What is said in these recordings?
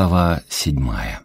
Глава седьмая.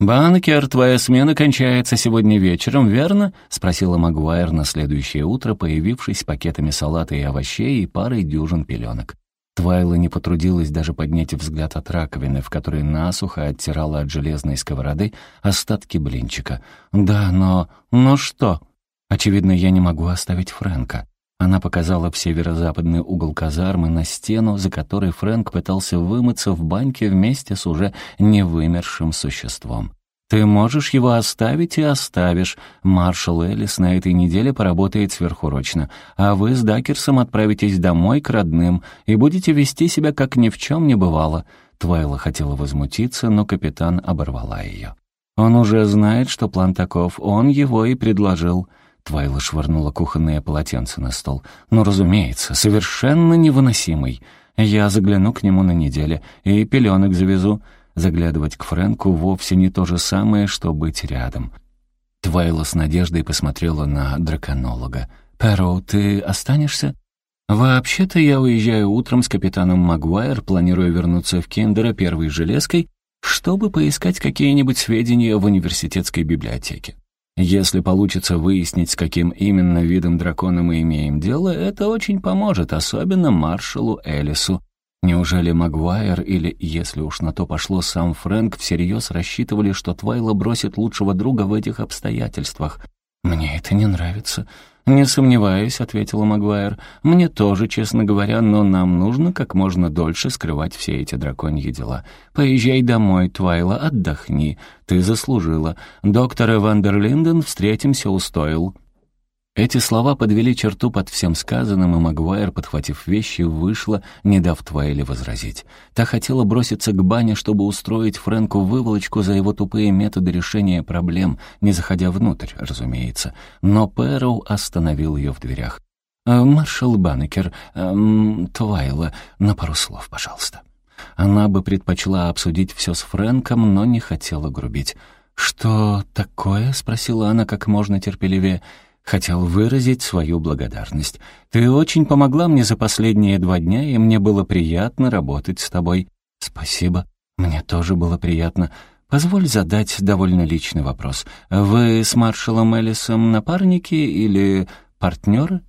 «Банкер, твоя смена кончается сегодня вечером, верно?» — спросила Магуайр на следующее утро, появившись пакетами салата и овощей и парой дюжин пеленок. Твайла не потрудилась даже поднять взгляд от раковины, в которой насухо оттирала от железной сковороды остатки блинчика. «Да, но... но что?» «Очевидно, я не могу оставить Фрэнка. Она показала в северо-западный угол казармы на стену, за которой Фрэнк пытался вымыться в баньке вместе с уже невымершим существом. «Ты можешь его оставить и оставишь. Маршал Элlis на этой неделе поработает сверхурочно, а вы с Дакерсом отправитесь домой к родным и будете вести себя, как ни в чем не бывало». Твайла хотела возмутиться, но капитан оборвала ее. «Он уже знает, что план таков, он его и предложил». Твайла швырнула кухонное полотенце на стол. «Ну, разумеется, совершенно невыносимый. Я загляну к нему на неделе и пеленок завезу». Заглядывать к Фрэнку вовсе не то же самое, что быть рядом. Твайла с надеждой посмотрела на драконолога. «Перроу, ты останешься?» «Вообще-то я уезжаю утром с капитаном Магуайр, планирую вернуться в Киндера первой железкой, чтобы поискать какие-нибудь сведения в университетской библиотеке. Если получится выяснить, с каким именно видом дракона мы имеем дело, это очень поможет, особенно маршалу Элису. Неужели Магуайр или, если уж на то пошло, сам Фрэнк всерьез рассчитывали, что Твайла бросит лучшего друга в этих обстоятельствах? «Мне это не нравится», «Не сомневаюсь», — ответила Магуайр. «Мне тоже, честно говоря, но нам нужно как можно дольше скрывать все эти драконьи дела. Поезжай домой, Твайла, отдохни. Ты заслужила. Доктор Вандерлинден встретимся у стоил». Эти слова подвели черту под всем сказанным, и Магуайр, подхватив вещи, вышла, не дав Твайле возразить. Та хотела броситься к бане, чтобы устроить Фрэнку выволочку за его тупые методы решения проблем, не заходя внутрь, разумеется. Но Пэроу остановил ее в дверях. «Э, «Маршал Баннекер, эм, Твайла, на пару слов, пожалуйста». Она бы предпочла обсудить все с Фрэнком, но не хотела грубить. «Что такое?» — спросила она как можно терпеливее. Хотел выразить свою благодарность. Ты очень помогла мне за последние два дня, и мне было приятно работать с тобой. Спасибо. Мне тоже было приятно. Позволь задать довольно личный вопрос. Вы с маршалом Элисом напарники или партнеры?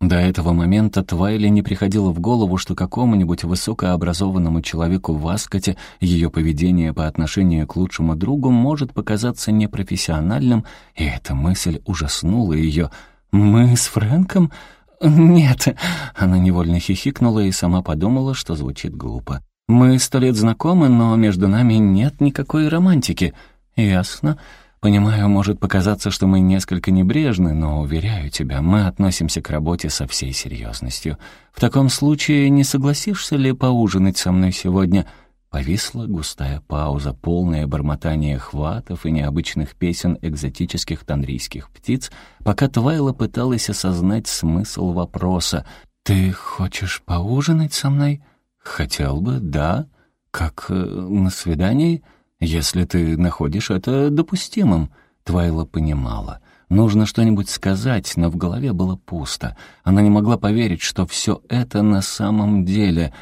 До этого момента Твайли не приходило в голову, что какому-нибудь высокообразованному человеку в Аскоте ее поведение по отношению к лучшему другу может показаться непрофессиональным, и эта мысль ужаснула ее. «Мы с Фрэнком?» «Нет». Она невольно хихикнула и сама подумала, что звучит глупо. «Мы сто лет знакомы, но между нами нет никакой романтики». «Ясно». Понимаю, может показаться, что мы несколько небрежны, но, уверяю тебя, мы относимся к работе со всей серьезностью. В таком случае не согласишься ли поужинать со мной сегодня?» Повисла густая пауза, полное бормотание хватов и необычных песен экзотических танрийских птиц, пока Твайла пыталась осознать смысл вопроса. «Ты хочешь поужинать со мной?» «Хотел бы, да. Как э, на свидании?» Если ты находишь это допустимым, Твайла понимала. Нужно что-нибудь сказать, но в голове было пусто. Она не могла поверить, что все это на самом деле...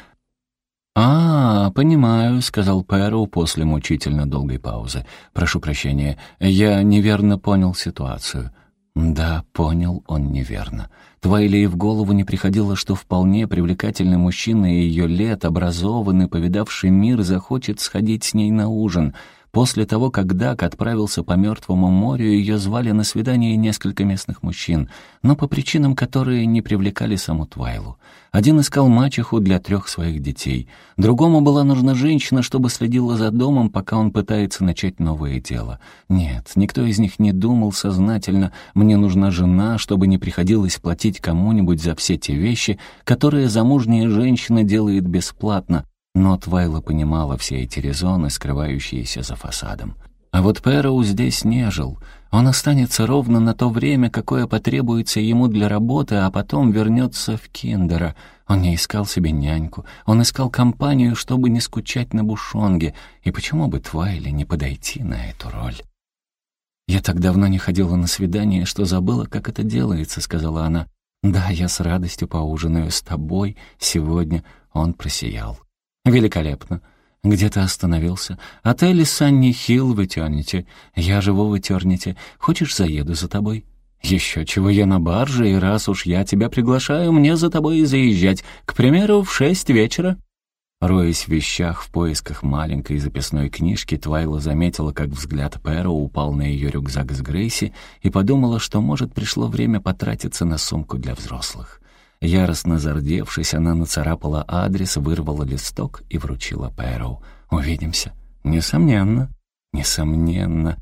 «А, понимаю», — сказал Пэроу после мучительно долгой паузы. «Прошу прощения, я неверно понял ситуацию». Да, понял он неверно. Твайле и в голову не приходило, что вполне привлекательный мужчина ее лет, образованный, повидавший мир, захочет сходить с ней на ужин — После того, как Дак отправился по Мертвому морю, ее звали на свидание несколько местных мужчин, но по причинам, которые не привлекали саму Твайлу. Один искал мачеху для трех своих детей, другому была нужна женщина, чтобы следила за домом, пока он пытается начать новое дело. Нет, никто из них не думал сознательно «мне нужна жена, чтобы не приходилось платить кому-нибудь за все те вещи, которые замужняя женщина делает бесплатно, но Твайла понимала все эти резоны, скрывающиеся за фасадом. А вот Пэроу здесь не жил. Он останется ровно на то время, какое потребуется ему для работы, а потом вернется в Киндера. Он не искал себе няньку, он искал компанию, чтобы не скучать на бушонге. И почему бы Твайле не подойти на эту роль? «Я так давно не ходила на свидание, что забыла, как это делается», — сказала она. «Да, я с радостью поужинаю с тобой сегодня». Он просиял. «Великолепно. «Где ты остановился?» «Отель Санни Хилл в Этернити. Я живу в Этернити. Хочешь, заеду за тобой?» «Еще чего я на барже, и раз уж я тебя приглашаю, мне за тобой заезжать. К примеру, в шесть вечера». Роясь в вещах в поисках маленькой записной книжки, Твайла заметила, как взгляд Пэра упал на ее рюкзак с Грейси и подумала, что, может, пришло время потратиться на сумку для взрослых. Яростно зардевшись, она нацарапала адрес, вырвала листок и вручила Пэру. «Увидимся». «Несомненно». «Несомненно».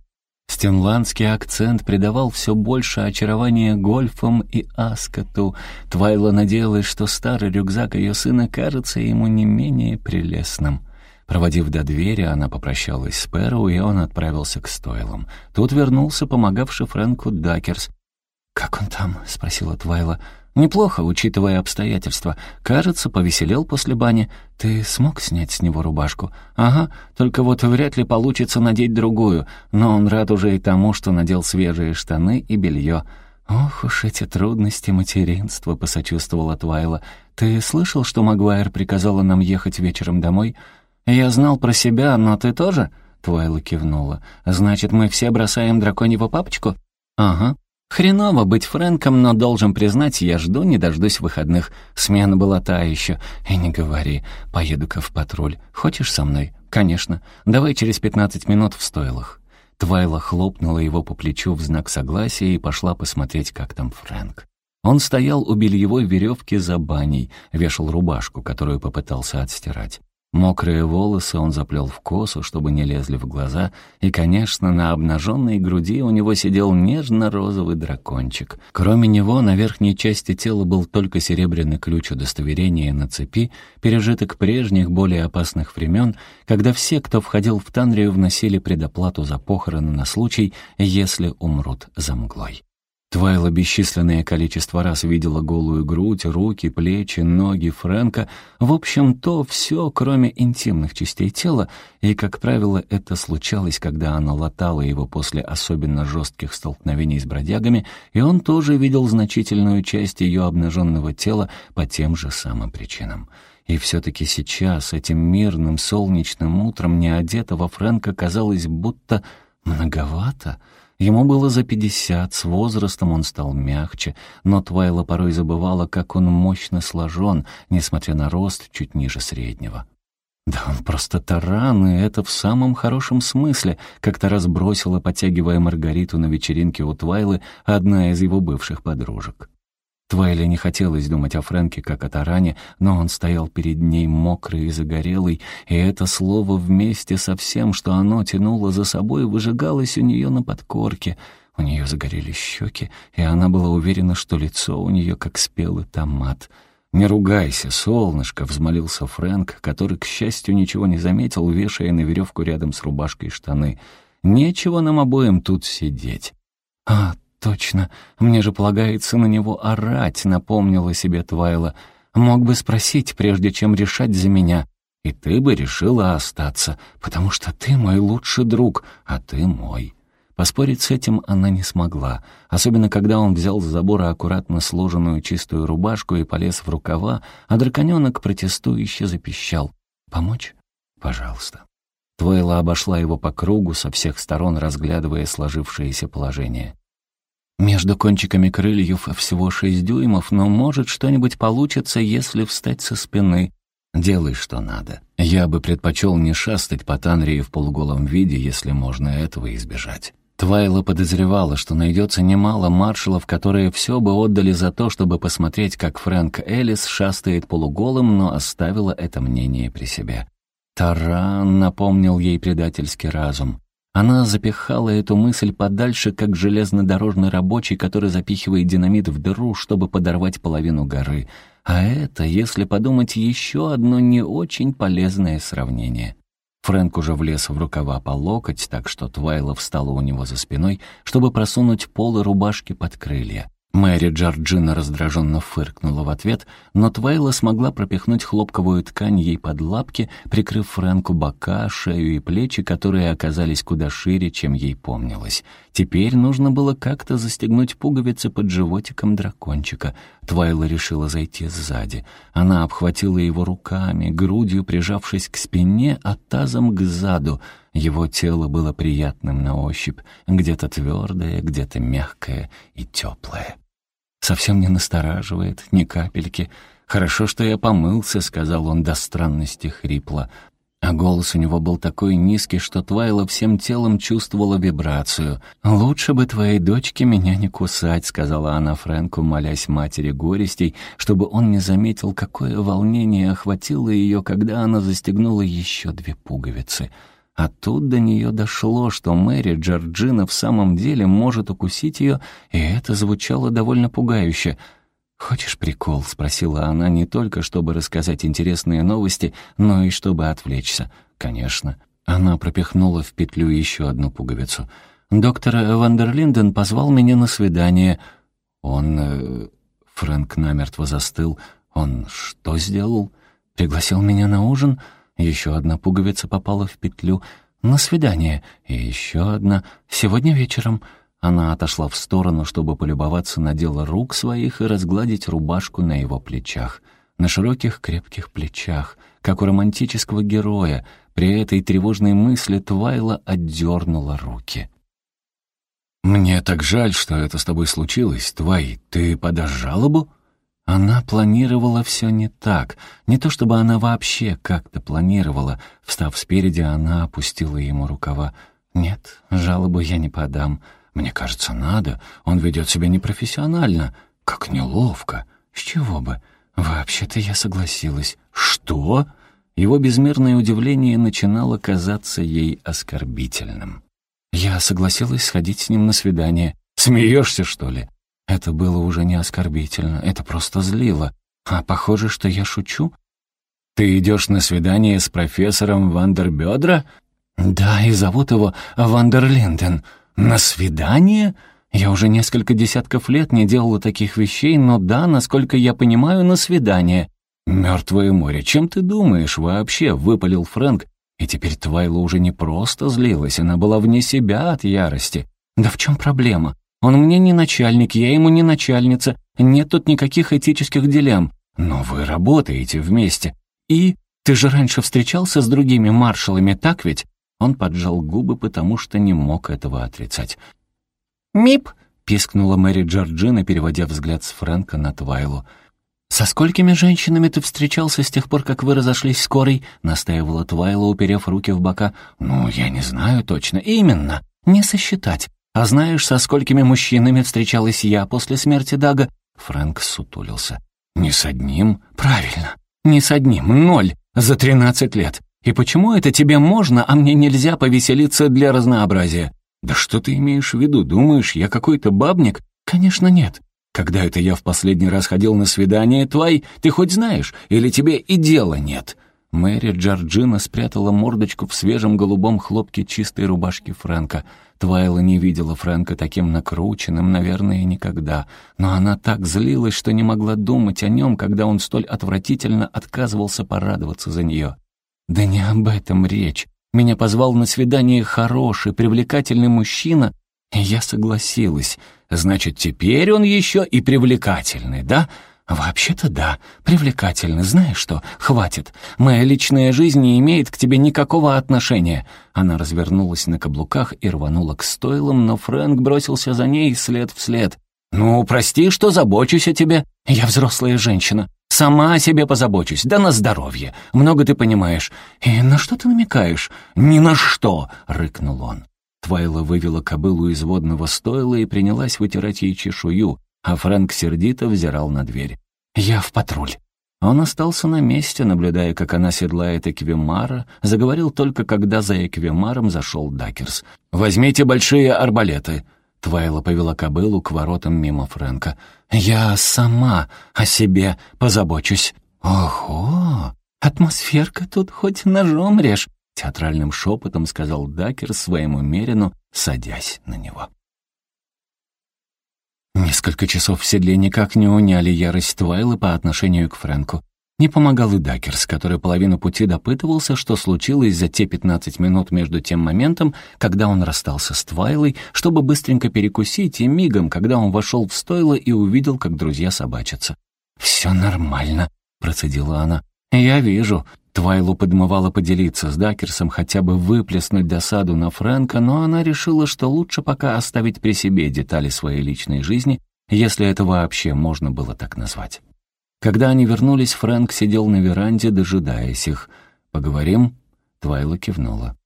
Стенландский акцент придавал все больше очарования гольфам и аскоту. Твайла надеялась, что старый рюкзак ее сына кажется ему не менее прелестным. Проводив до двери, она попрощалась с Пэру, и он отправился к стойлам. Тут вернулся помогавший Фрэнку Дакерс. «Как он там?» — спросила Твайла. «Неплохо, учитывая обстоятельства. Кажется, повеселел после бани. Ты смог снять с него рубашку?» «Ага, только вот вряд ли получится надеть другую, но он рад уже и тому, что надел свежие штаны и белье». «Ох уж эти трудности материнства», — посочувствовала Твайла. «Ты слышал, что Магуайр приказала нам ехать вечером домой?» «Я знал про себя, но ты тоже?» Твайла кивнула. «Значит, мы все бросаем драконьего папочку?» «Ага. Хреново быть Фрэнком, но должен признать, я жду, не дождусь выходных. Смена была та еще. И не говори, поеду-ка в патруль. Хочешь со мной? Конечно. Давай через пятнадцать минут в стойлах. Твайла хлопнула его по плечу в знак согласия и пошла посмотреть, как там Фрэнк. Он стоял у бельевой веревки за баней, вешал рубашку, которую попытался отстирать. Мокрые волосы он заплел в косу, чтобы не лезли в глаза, и, конечно, на обнаженной груди у него сидел нежно-розовый дракончик. Кроме него, на верхней части тела был только серебряный ключ удостоверения на цепи, пережиток прежних, более опасных времен, когда все, кто входил в Танрию, вносили предоплату за похороны на случай, если умрут за мглой. Твайла бесчисленное количество раз видела голую грудь, руки, плечи, ноги Фрэнка, в общем, то все, кроме интимных частей тела, и, как правило, это случалось, когда она латала его после особенно жестких столкновений с бродягами, и он тоже видел значительную часть ее обнаженного тела по тем же самым причинам. И все-таки сейчас, этим мирным солнечным утром, неодетого Фрэнка казалось будто многовато — Ему было за пятьдесят, с возрастом он стал мягче, но Твайла порой забывала, как он мощно сложен, несмотря на рост чуть ниже среднего. Да он просто таран, и это в самом хорошем смысле, как-то разбросила, подтягивая Маргариту на вечеринке у Твайлы, одна из его бывших подружек. Твайле не хотелось думать о Фрэнке как о таране, но он стоял перед ней мокрый и загорелый, и это слово вместе со всем, что оно тянуло за собой, выжигалось у нее на подкорке. У нее загорели щеки, и она была уверена, что лицо у нее как спелый томат. «Не ругайся, солнышко!» — взмолился Фрэнк, который, к счастью, ничего не заметил, вешая на веревку рядом с рубашкой штаны. «Нечего нам обоим тут сидеть». «А, «Точно, мне же полагается на него орать», — напомнила себе Твайла. «Мог бы спросить, прежде чем решать за меня. И ты бы решила остаться, потому что ты мой лучший друг, а ты мой». Поспорить с этим она не смогла, особенно когда он взял с забора аккуратно сложенную чистую рубашку и полез в рукава, а драконёнок протестующе запищал. «Помочь? Пожалуйста». Твойла обошла его по кругу, со всех сторон разглядывая сложившееся положение. Между кончиками крыльев всего шесть дюймов, но может что-нибудь получится, если встать со спины. Делай, что надо. Я бы предпочел не шастать по Танрии в полуголом виде, если можно этого избежать. Твайла подозревала, что найдется немало маршалов, которые все бы отдали за то, чтобы посмотреть, как Фрэнк Эллис шастает полуголым, но оставила это мнение при себе. «Таран», — напомнил ей предательский разум. Она запихала эту мысль подальше, как железнодорожный рабочий, который запихивает динамит в дыру, чтобы подорвать половину горы. А это, если подумать, еще одно не очень полезное сравнение. Фрэнк уже влез в рукава по локоть, так что Твайла встала у него за спиной, чтобы просунуть полы рубашки под крылья. Мэри Джорджина раздраженно фыркнула в ответ, но Твайла смогла пропихнуть хлопковую ткань ей под лапки, прикрыв Фрэнку бока, шею и плечи, которые оказались куда шире, чем ей помнилось. Теперь нужно было как-то застегнуть пуговицы под животиком дракончика. Твайла решила зайти сзади. Она обхватила его руками, грудью прижавшись к спине, а тазом к заду. Его тело было приятным на ощупь, где-то твердое, где-то мягкое и теплое. Совсем не настораживает, ни капельки. «Хорошо, что я помылся», — сказал он до странности хрипло. А голос у него был такой низкий, что Твайла всем телом чувствовала вибрацию. «Лучше бы твоей дочке меня не кусать», — сказала она Фрэнку, молясь матери горестей, чтобы он не заметил, какое волнение охватило ее, когда она застегнула еще две пуговицы. А тут до нее дошло, что Мэри Джорджина в самом деле может укусить ее, и это звучало довольно пугающе — «Хочешь прикол?» — спросила она не только, чтобы рассказать интересные новости, но и чтобы отвлечься. «Конечно». Она пропихнула в петлю еще одну пуговицу. «Доктор Вандерлинден позвал меня на свидание». Он... Э, Фрэнк намертво застыл. «Он что сделал?» «Пригласил меня на ужин?» Еще одна пуговица попала в петлю. «На свидание». И еще одна. «Сегодня вечером». Она отошла в сторону, чтобы полюбоваться на дело рук своих и разгладить рубашку на его плечах. На широких крепких плечах, как у романтического героя. При этой тревожной мысли Твайла отдернула руки. «Мне так жаль, что это с тобой случилось, Твай. Ты подашь жалобу?» Она планировала все не так. Не то чтобы она вообще как-то планировала. Встав спереди, она опустила ему рукава. «Нет, жалобу я не подам. Мне кажется, надо. Он ведет себя непрофессионально. Как неловко. С чего бы? Вообще-то я согласилась. Что? Его безмерное удивление начинало казаться ей оскорбительным. Я согласилась сходить с ним на свидание. Смеешься, что ли? Это было уже не оскорбительно, это просто злило. А похоже, что я шучу. Ты идешь на свидание с профессором Вандербедра? Да, и зовут его Вандерлинден. «На свидание?» Я уже несколько десятков лет не делала таких вещей, но да, насколько я понимаю, на свидание. «Мертвое море, чем ты думаешь вообще?» — выпалил Фрэнк. И теперь Твайла уже не просто злилась, она была вне себя от ярости. «Да в чем проблема? Он мне не начальник, я ему не начальница. Нет тут никаких этических дилемм. Но вы работаете вместе. И ты же раньше встречался с другими маршалами, так ведь? Он поджал губы, потому что не мог этого отрицать. «Мип!» — пискнула Мэри Джорджина, переводя взгляд с Фрэнка на Твайлу. «Со сколькими женщинами ты встречался с тех пор, как вы разошлись с Корой?» — настаивала Твайла, уперев руки в бока. «Ну, я не знаю точно. Именно. Не сосчитать. А знаешь, со сколькими мужчинами встречалась я после смерти Дага?» Фрэнк сутулился. «Не с одним?» «Правильно. Не с одним. Ноль. За тринадцать лет. И почему это тебе можно, а мне нельзя повеселиться для разнообразия? Да что ты имеешь в виду? Думаешь, я какой-то бабник? Конечно, нет. Когда это я в последний раз ходил на свидание, твой, ты хоть знаешь, или тебе и дела нет?» Мэри Джорджина спрятала мордочку в свежем голубом хлопке чистой рубашки Фрэнка. Твайла не видела Фрэнка таким накрученным, наверное, никогда. Но она так злилась, что не могла думать о нем, когда он столь отвратительно отказывался порадоваться за нее. Да не об этом речь. Меня позвал на свидание хороший, привлекательный мужчина, и я согласилась. Значит, теперь он еще и привлекательный, да? «Вообще-то да, привлекательный. Знаешь что, хватит. Моя личная жизнь не имеет к тебе никакого отношения». Она развернулась на каблуках и рванула к стойлам, но Фрэнк бросился за ней след в след. «Ну, прости, что забочусь о тебе. Я взрослая женщина. Сама о себе позабочусь, да на здоровье. Много ты понимаешь. И на что ты намекаешь? Ни на что, рыкнул он. Твайла вывела кобылу из водного стойла и принялась вытирать ей чешую, а Фрэнк сердито взирал на дверь. «Я в патруль». Он остался на месте, наблюдая, как она седлает Эквимара, заговорил только, когда за Эквимаром зашел Дакерс. «Возьмите большие арбалеты». Твайла повела кобылу к воротам мимо Фрэнка. «Я сама о себе позабочусь». «Ого! Атмосферка тут хоть ножом режь!» Театральным шепотом сказал Дакер своему Мерину, садясь на него. Несколько часов в седле никак не уняли ярость Твайлы по отношению к Фрэнку. Не помогал и Дакерс, который половину пути допытывался, что случилось за те 15 минут между тем моментом, когда он расстался с Твайлой, чтобы быстренько перекусить, и мигом, когда он вошел в стойло и увидел, как друзья собачатся. «Все нормально», — процедила она. «Я вижу». Твайлу подмывала поделиться с Дакерсом, хотя бы выплеснуть досаду на Фрэнка, но она решила, что лучше пока оставить при себе детали своей личной жизни, если это вообще можно было так назвать. Когда они вернулись, Фрэнк сидел на веранде, дожидаясь их. «Поговорим?» Твайла кивнула.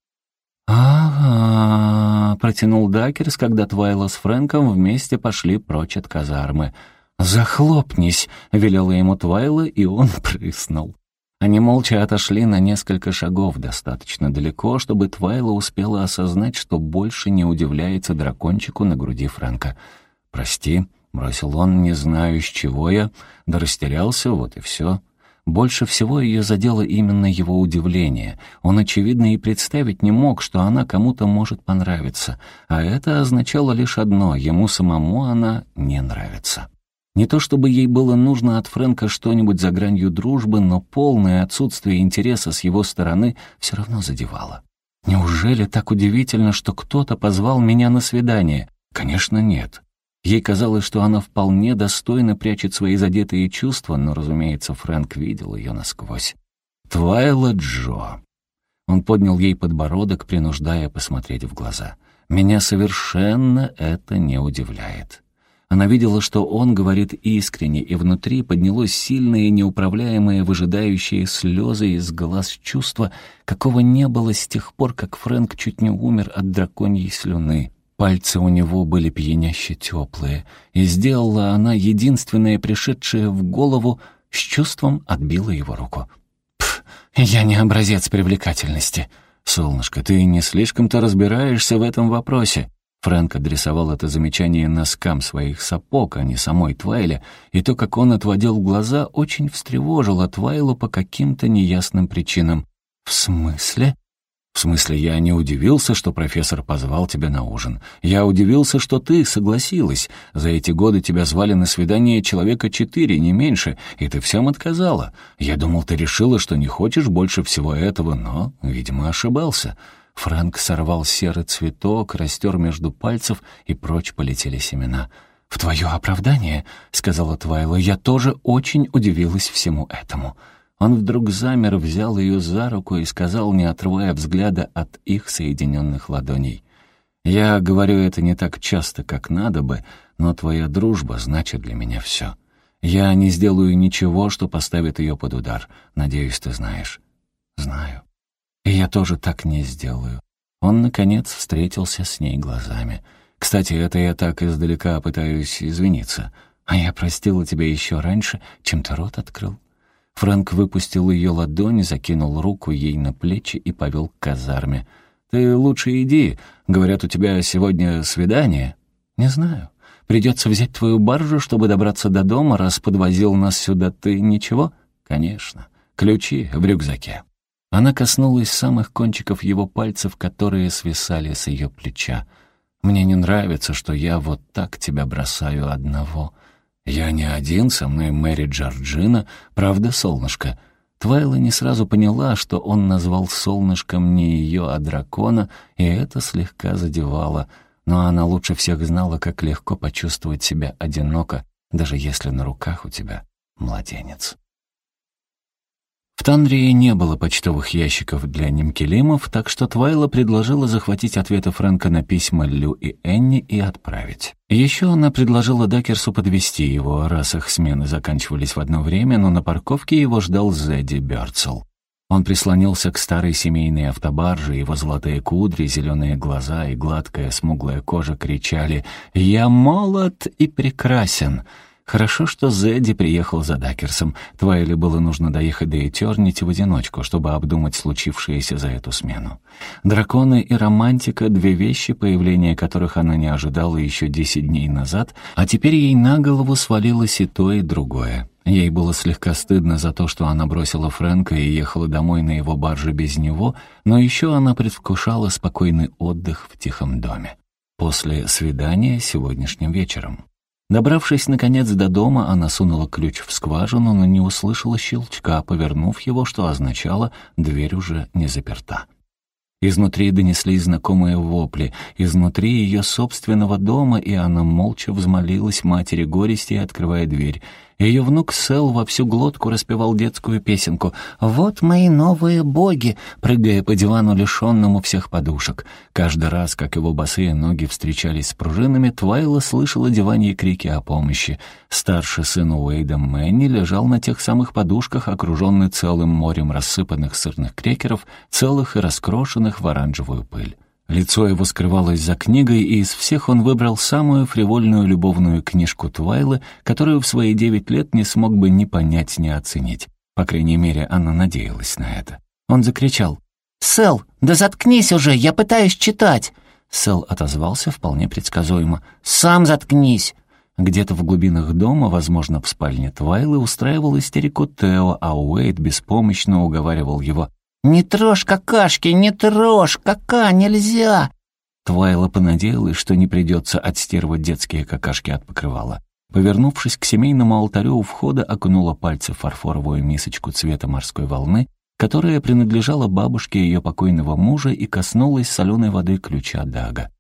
«Ага», — протянул Дакерс, когда Твайла с Фрэнком вместе пошли прочь от казармы. «Захлопнись», — велела ему Твайла, и он прыснул. Они молча отошли на несколько шагов, достаточно далеко, чтобы Твайла успела осознать, что больше не удивляется дракончику на груди Фрэнка. «Прости», Бросил он, не знаю, с чего я, да растерялся, вот и все. Больше всего ее задело именно его удивление. Он, очевидно, и представить не мог, что она кому-то может понравиться. А это означало лишь одно — ему самому она не нравится. Не то чтобы ей было нужно от Фрэнка что-нибудь за гранью дружбы, но полное отсутствие интереса с его стороны все равно задевало. Неужели так удивительно, что кто-то позвал меня на свидание? Конечно, нет. Ей казалось, что она вполне достойно прячет свои задетые чувства, но, разумеется, Фрэнк видел ее насквозь. «Твайла Джо». Он поднял ей подбородок, принуждая посмотреть в глаза. «Меня совершенно это не удивляет». Она видела, что он говорит искренне, и внутри поднялось сильные, неуправляемые, выжидающие слезы из глаз чувства, какого не было с тех пор, как Фрэнк чуть не умер от драконьей слюны. Пальцы у него были пьяняще теплые, и сделала она единственное пришедшее в голову, с чувством отбила его руку. «Пф, я не образец привлекательности. Солнышко, ты не слишком-то разбираешься в этом вопросе». Фрэнк адресовал это замечание носкам своих сапог, а не самой Твайле, и то, как он отводил глаза, очень встревожило Твайлу по каким-то неясным причинам. «В смысле?» В смысле, я не удивился, что профессор позвал тебя на ужин. Я удивился, что ты согласилась. За эти годы тебя звали на свидание человека четыре, не меньше, и ты всем отказала. Я думал, ты решила, что не хочешь больше всего этого, но, видимо, ошибался». Фрэнк сорвал серый цветок, растер между пальцев, и прочь полетели семена. «В твое оправдание, — сказала Твайла, — я тоже очень удивилась всему этому». Он вдруг замер, взял ее за руку и сказал, не отрывая взгляда от их соединенных ладоней. «Я говорю это не так часто, как надо бы, но твоя дружба значит для меня все. Я не сделаю ничего, что поставит ее под удар. Надеюсь, ты знаешь». «Знаю. И я тоже так не сделаю». Он, наконец, встретился с ней глазами. «Кстати, это я так издалека пытаюсь извиниться. А я простила тебя еще раньше, чем ты рот открыл». Фрэнк выпустил ее ладонь, закинул руку ей на плечи и повел к казарме. «Ты лучше иди. Говорят, у тебя сегодня свидание». «Не знаю. Придется взять твою баржу, чтобы добраться до дома, раз подвозил нас сюда ты. Ничего?» «Конечно. Ключи в рюкзаке». Она коснулась самых кончиков его пальцев, которые свисали с ее плеча. «Мне не нравится, что я вот так тебя бросаю одного». «Я не один, со мной Мэри Джорджина, правда, солнышко?» Твайла не сразу поняла, что он назвал солнышком не ее, а дракона, и это слегка задевало. Но она лучше всех знала, как легко почувствовать себя одиноко, даже если на руках у тебя младенец. Танрии не было почтовых ящиков для немкелимов, так что Твайла предложила захватить ответы Фрэнка на письма Лю и Энни и отправить. Еще она предложила Дакерсу подвести его, раз их смены заканчивались в одно время, но на парковке его ждал Зедди Бёрцел. Он прислонился к старой семейной автобарже, его золотые кудри, зеленые глаза и гладкая смуглая кожа кричали «Я молод и прекрасен!» Хорошо, что Зедди приехал за Дакерсом. Твайле было нужно доехать до Этернити в одиночку, чтобы обдумать случившееся за эту смену. Драконы и романтика — две вещи, появления которых она не ожидала еще десять дней назад, а теперь ей на голову свалилось и то, и другое. Ей было слегка стыдно за то, что она бросила Фрэнка и ехала домой на его барже без него, но еще она предвкушала спокойный отдых в тихом доме. После свидания сегодняшним вечером. Добравшись, наконец, до дома, она сунула ключ в скважину, но не услышала щелчка, повернув его, что означало, дверь уже не заперта. Изнутри донеслись знакомые вопли, изнутри ее собственного дома, и она молча взмолилась матери горести, открывая дверь. Ее внук Сел во всю глотку распевал детскую песенку «Вот мои новые боги», прыгая по дивану, лишенному всех подушек. Каждый раз, как его босые ноги встречались с пружинами, Твайла слышала диванье крики о помощи. Старший сын Уэйда Мэнни лежал на тех самых подушках, окруженный целым морем рассыпанных сырных крекеров, целых и раскрошенных в оранжевую пыль. Лицо его скрывалось за книгой, и из всех он выбрал самую фривольную любовную книжку Твайлы, которую в свои девять лет не смог бы ни понять, ни оценить. По крайней мере, она надеялась на это. Он закричал. «Сэл, да заткнись уже, я пытаюсь читать!» Сэл отозвался вполне предсказуемо. «Сам заткнись!» Где-то в глубинах дома, возможно, в спальне Твайлы, устраивал истерику Тео, а Уэйд беспомощно уговаривал его. «Не трожь какашки, не трожь, кака, нельзя!» Твайла понадеялась, что не придется отстирывать детские какашки от покрывала. Повернувшись к семейному алтарю у входа, окунула пальцы в фарфоровую мисочку цвета морской волны, которая принадлежала бабушке ее покойного мужа и коснулась соленой воды ключа Дага.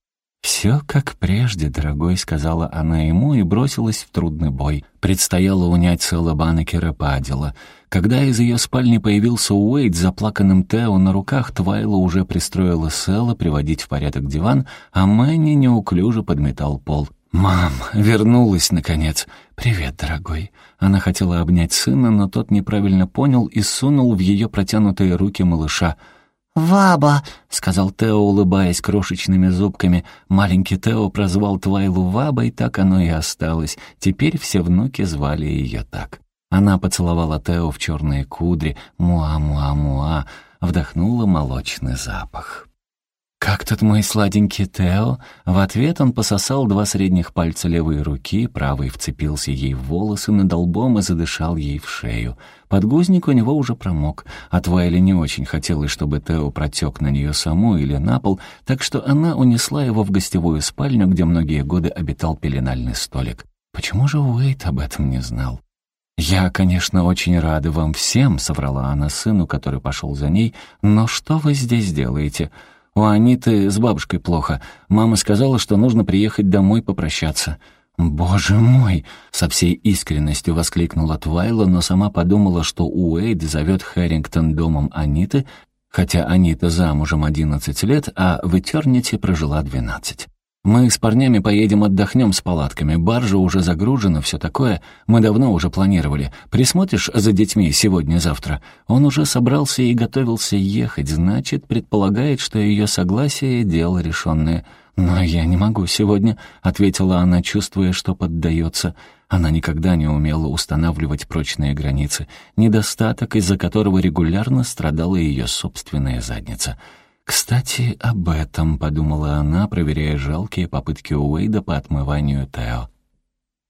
«Все как прежде, дорогой», — сказала она ему и бросилась в трудный бой. Предстояло унять Сэла Банекера Падила. Когда из ее спальни появился Уэйд с заплаканным Тео на руках, Твайла уже пристроила Сэла приводить в порядок диван, а Мэнни неуклюже подметал пол. «Мам, вернулась, наконец!» «Привет, дорогой!» Она хотела обнять сына, но тот неправильно понял и сунул в ее протянутые руки малыша — «Ваба!» — сказал Тео, улыбаясь крошечными зубками. Маленький Тео прозвал Твайлу Вабой, так оно и осталось. Теперь все внуки звали ее так. Она поцеловала Тео в черные кудри, муа-муа-муа, вдохнула молочный запах. «Как тут мой сладенький Тео?» В ответ он пососал два средних пальца левой руки, правый вцепился ей в волосы над лбом и задышал ей в шею. Подгузник у него уже промок, а Твайли не очень хотелось, чтобы Тео протек на нее саму или на пол, так что она унесла его в гостевую спальню, где многие годы обитал пеленальный столик. Почему же Уэйт об этом не знал? «Я, конечно, очень рада вам всем», — соврала она сыну, который пошел за ней, «но что вы здесь делаете?» «У Аниты с бабушкой плохо. Мама сказала, что нужно приехать домой попрощаться». «Боже мой!» — со всей искренностью воскликнула Твайла, но сама подумала, что Уэйд зовет Хэрингтон домом Аниты, хотя Анита замужем одиннадцать лет, а в Этернити прожила двенадцать. Мы с парнями поедем отдохнем с палатками, баржа уже загружена, все такое. Мы давно уже планировали. Присмотришь за детьми сегодня-завтра? Он уже собрался и готовился ехать, значит, предполагает, что ее согласие — дело решенное. «Но я не могу сегодня», — ответила она, чувствуя, что поддается. Она никогда не умела устанавливать прочные границы, недостаток, из-за которого регулярно страдала ее собственная задница. «Кстати, об этом», — подумала она, проверяя жалкие попытки Уэйда по отмыванию Тео.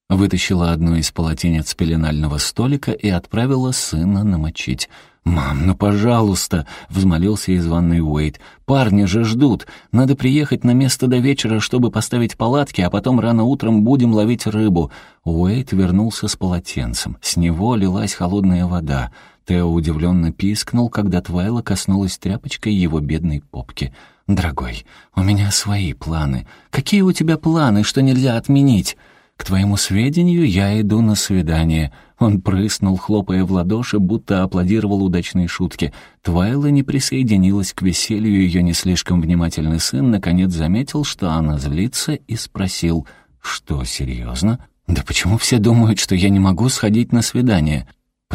Вытащила одно из полотенец пеленального столика и отправила сына намочить. «Мам, ну пожалуйста!» — взмолился из ванной Уэйд. «Парни же ждут. Надо приехать на место до вечера, чтобы поставить палатки, а потом рано утром будем ловить рыбу». Уэйд вернулся с полотенцем. С него лилась холодная вода. Тео удивленно пискнул, когда Твайла коснулась тряпочкой его бедной попки. «Дорогой, у меня свои планы. Какие у тебя планы, что нельзя отменить?» «К твоему сведению, я иду на свидание». Он прыснул, хлопая в ладоши, будто аплодировал удачной шутке. Твайла не присоединилась к веселью, ее не слишком внимательный сын наконец заметил, что она злится, и спросил, «Что, серьезно? Да почему все думают, что я не могу сходить на свидание?»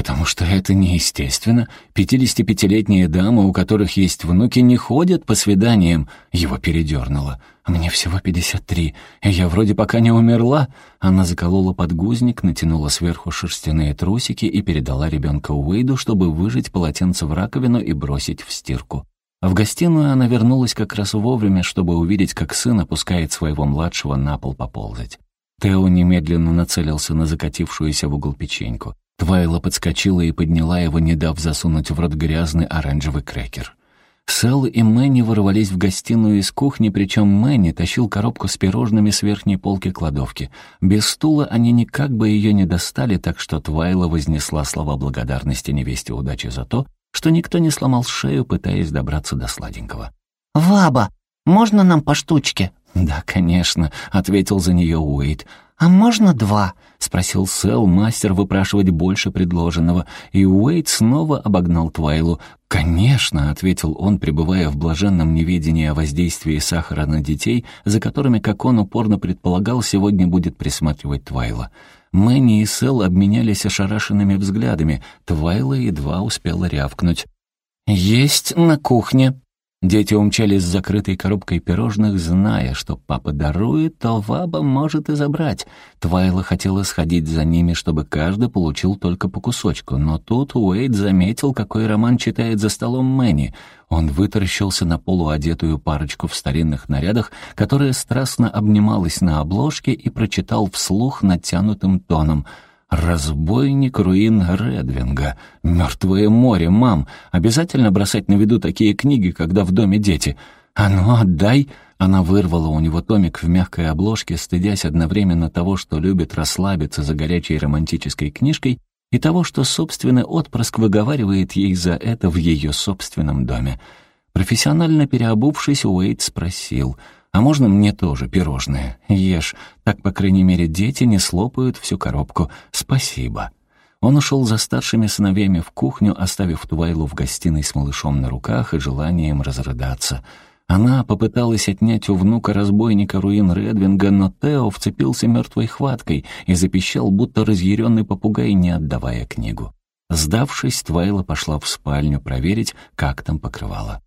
Потому что это неестественно. 55-летние дамы, у которых есть внуки, не ходят по свиданиям. Его передернуло. Мне всего 53, и я вроде пока не умерла. Она заколола подгузник, натянула сверху шерстяные трусики и передала ребенка Уэйду, чтобы выжать полотенце в раковину и бросить в стирку. В гостиную она вернулась как раз вовремя, чтобы увидеть, как сын опускает своего младшего на пол поползать. Тео немедленно нацелился на закатившуюся в угол печеньку. Твайла подскочила и подняла его, не дав засунуть в рот грязный оранжевый крекер. Сэл и Мэнни ворвались в гостиную из кухни, причем Мэнни тащил коробку с пирожными с верхней полки кладовки. Без стула они никак бы ее не достали, так что Твайла вознесла слова благодарности невесте удачи за то, что никто не сломал шею, пытаясь добраться до сладенького. «Ваба, можно нам по штучке?» «Да, конечно», — ответил за нее Уэйт. «А можно два?» — спросил Сэл, мастер выпрашивать больше предложенного, и Уэйт снова обогнал Твайлу. «Конечно», — ответил он, пребывая в блаженном неведении о воздействии сахара на детей, за которыми, как он упорно предполагал, сегодня будет присматривать Твайла. Мэнни и Сэл обменялись ошарашенными взглядами. Твайла едва успела рявкнуть. «Есть на кухне», Дети умчались с закрытой коробкой пирожных, зная, что папа дарует, то Ваба может и забрать. Твайла хотела сходить за ними, чтобы каждый получил только по кусочку, но тут Уэйд заметил, какой роман читает за столом Мэнни. Он вытаращился на полуодетую парочку в старинных нарядах, которая страстно обнималась на обложке и прочитал вслух натянутым тоном — «Разбойник руин Редвинга. Мертвое море, мам. Обязательно бросать на виду такие книги, когда в доме дети. А ну, отдай!» Она вырвала у него томик в мягкой обложке, стыдясь одновременно того, что любит расслабиться за горячей романтической книжкой, и того, что собственный отпрыск выговаривает ей за это в ее собственном доме. Профессионально переобувшись, Уэйт спросил — а можно мне тоже пирожное? Ешь. Так, по крайней мере, дети не слопают всю коробку. Спасибо». Он ушел за старшими сыновьями в кухню, оставив Твайлу в гостиной с малышом на руках и желанием разрыдаться. Она попыталась отнять у внука разбойника руин Редвинга, но Тео вцепился мертвой хваткой и запищал, будто разъяренный попугай, не отдавая книгу. Сдавшись, Твайла пошла в спальню проверить, как там покрывало.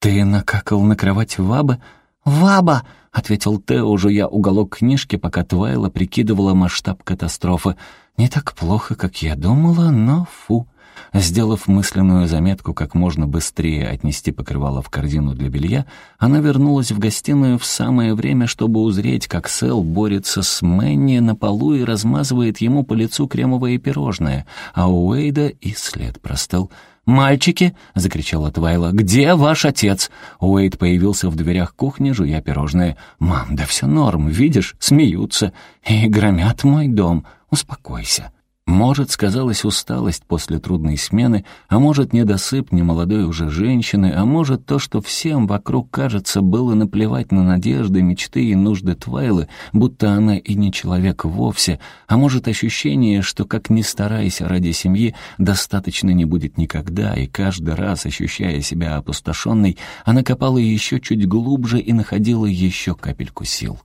«Ты накакал на кровать Ваба?» «Ваба!» — ответил Тео, жуя уголок книжки, пока Твайла прикидывала масштаб катастрофы. «Не так плохо, как я думала, но фу». Сделав мысленную заметку, как можно быстрее отнести покрывало в корзину для белья, она вернулась в гостиную в самое время, чтобы узреть, как Сэл борется с Мэнни на полу и размазывает ему по лицу кремовое пирожное, а у Уэйда и след простыл. «Мальчики!» — закричала Твайла. «Где ваш отец?» Уэйд появился в дверях кухни, жуя пирожное. «Мам, да все норм, видишь, смеются и громят мой дом. Успокойся». Может, сказалась усталость после трудной смены, а может, недосып немолодой уже женщины, а может, то, что всем вокруг, кажется, было наплевать на надежды, мечты и нужды Твайлы, будто она и не человек вовсе, а может, ощущение, что, как ни старайся ради семьи, достаточно не будет никогда, и каждый раз, ощущая себя опустошенной, она копала еще чуть глубже и находила еще капельку сил.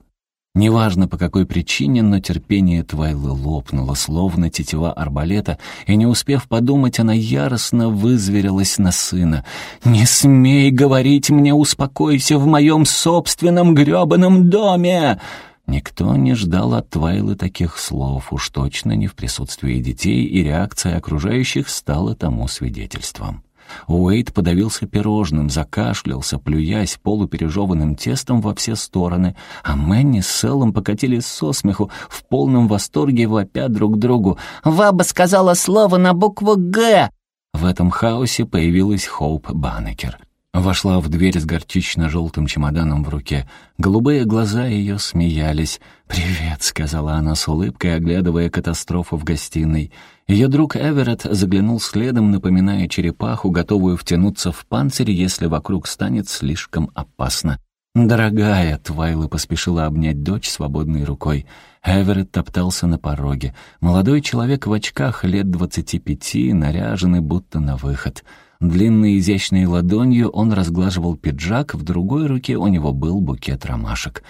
Неважно по какой причине, но терпение Твайлы лопнуло, словно тетива арбалета, и, не успев подумать, она яростно вызверилась на сына. «Не смей говорить мне, успокойся в моем собственном грёбаном доме!» Никто не ждал от Твайлы таких слов, уж точно не в присутствии детей, и реакция окружающих стала тому свидетельством. Уэйд подавился пирожным, закашлялся, плюясь полупережеванным тестом во все стороны, а Мэнни с Селлом покатились со смеху, в полном восторге вопя друг другу. «Ваба сказала слово на букву «Г». В этом хаосе появилась Хоуп Баннекер. Вошла в дверь с горчично-желтым чемоданом в руке. Голубые глаза ее смеялись. «Привет», — сказала она с улыбкой, оглядывая катастрофу в гостиной. Ее друг Эверетт заглянул следом, напоминая черепаху, готовую втянуться в панцирь, если вокруг станет слишком опасно. «Дорогая!» — Твайла поспешила обнять дочь свободной рукой. Эверетт топтался на пороге. Молодой человек в очках лет двадцати пяти, наряженный будто на выход. Длинной изящной ладонью он разглаживал пиджак, в другой руке у него был букет ромашек.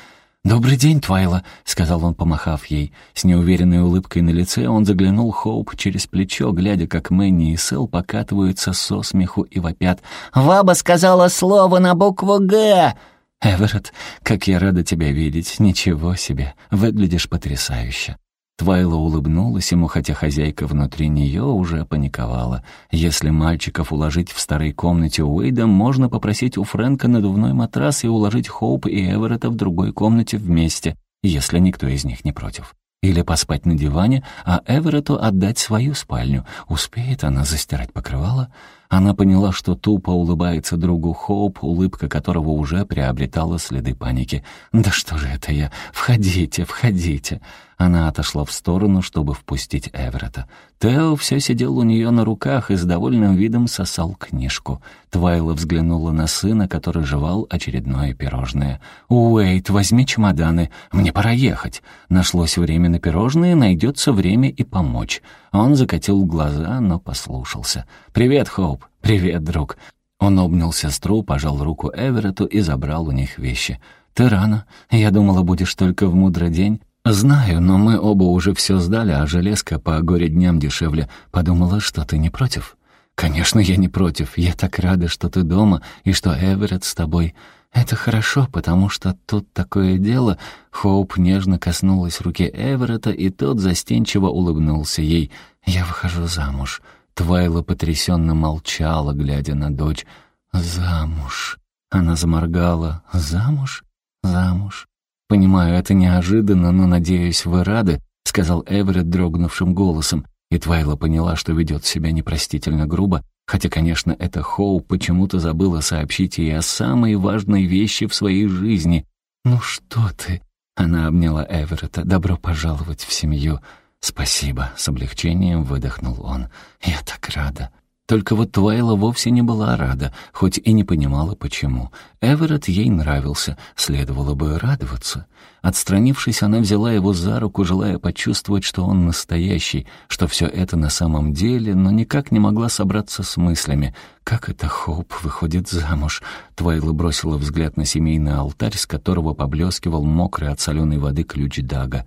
«Добрый день, Твайла», — сказал он, помахав ей. С неуверенной улыбкой на лице он заглянул Хоуп через плечо, глядя, как Мэнни и Сэл покатываются со смеху и вопят. «Ваба сказала слово на букву «Г». «Эверетт, как я рада тебя видеть. Ничего себе. Выглядишь потрясающе». Твайла улыбнулась ему, хотя хозяйка внутри нее уже паниковала. Если мальчиков уложить в старой комнате Уэйда, можно попросить у Фрэнка надувной матрас и уложить Хоуп и Эверетта в другой комнате вместе, если никто из них не против. Или поспать на диване, а Эверетту отдать свою спальню. Успеет она застирать покрывало? Она поняла, что тупо улыбается другу Хоуп, улыбка которого уже приобретала следы паники. «Да что же это я? Входите, входите!» Она отошла в сторону, чтобы впустить Эверетта. Тео все сидел у нее на руках и с довольным видом сосал книжку. Твайла взглянула на сына, который жевал очередное пирожное. «Уэйт, возьми чемоданы, мне пора ехать. Нашлось время на пирожные, найдется время и помочь». Он закатил глаза, но послушался. «Привет, Хоуп. Привет, друг». Он обнял сестру, пожал руку Эверетту и забрал у них вещи. «Ты рано. Я думала, будешь только в мудрый день». «Знаю, но мы оба уже все сдали, а железка по горе дням дешевле. Подумала, что ты не против». «Конечно, я не против. Я так рада, что ты дома и что Эверетт с тобой. Это хорошо, потому что тут такое дело...» Хоуп нежно коснулась руки Эверетта, и тот застенчиво улыбнулся ей. «Я выхожу замуж». Твайла потрясенно молчала, глядя на дочь. «Замуж». Она заморгала. «Замуж? Замуж?» «Понимаю, это неожиданно, но, надеюсь, вы рады», — сказал Эверетт дрогнувшим голосом. И Твайла поняла, что ведет себя непростительно грубо, хотя, конечно, это Хоу почему-то забыла сообщить ей о самой важной вещи в своей жизни. «Ну что ты?» — она обняла Эверетта. «Добро пожаловать в семью». «Спасибо», — с облегчением выдохнул он. «Я так рада». Только вот Твайла вовсе не была рада, хоть и не понимала, почему. Эверетт ей нравился, следовало бы радоваться. Отстранившись, она взяла его за руку, желая почувствовать, что он настоящий, что все это на самом деле, но никак не могла собраться с мыслями. «Как это Хоуп выходит замуж?» Твайла бросила взгляд на семейный алтарь, с которого поблескивал мокрый от соленой воды ключ Дага.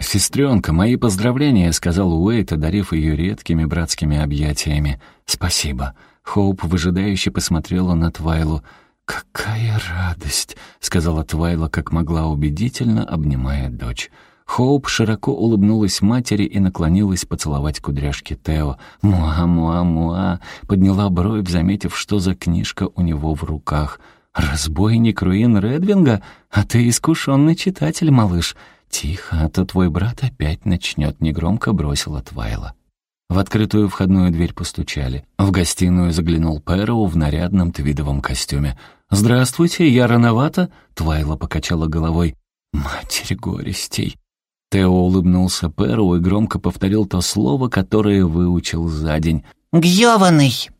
«Сестренка, мои поздравления», — сказал Уэйт, одарив ее редкими братскими объятиями. «Спасибо». Хоуп выжидающе посмотрела на Твайлу. «Какая радость!» — сказала Твайла, как могла убедительно, обнимая дочь. Хоуп широко улыбнулась матери и наклонилась поцеловать кудряшки Тео. «Муа-муа-муа!» — подняла бровь, заметив, что за книжка у него в руках. «Разбойник Руин Редвинга? А ты искушенный читатель, малыш!» «Тихо, а то твой брат опять начнет», — негромко бросила Твайла. В открытую входную дверь постучали. В гостиную заглянул Пэроу в нарядном твидовом костюме. «Здравствуйте, я рановато?» — Твайла покачала головой. «Матерь горестей!» Тео улыбнулся Пэроу и громко повторил то слово, которое выучил за день. «Гьёваный!»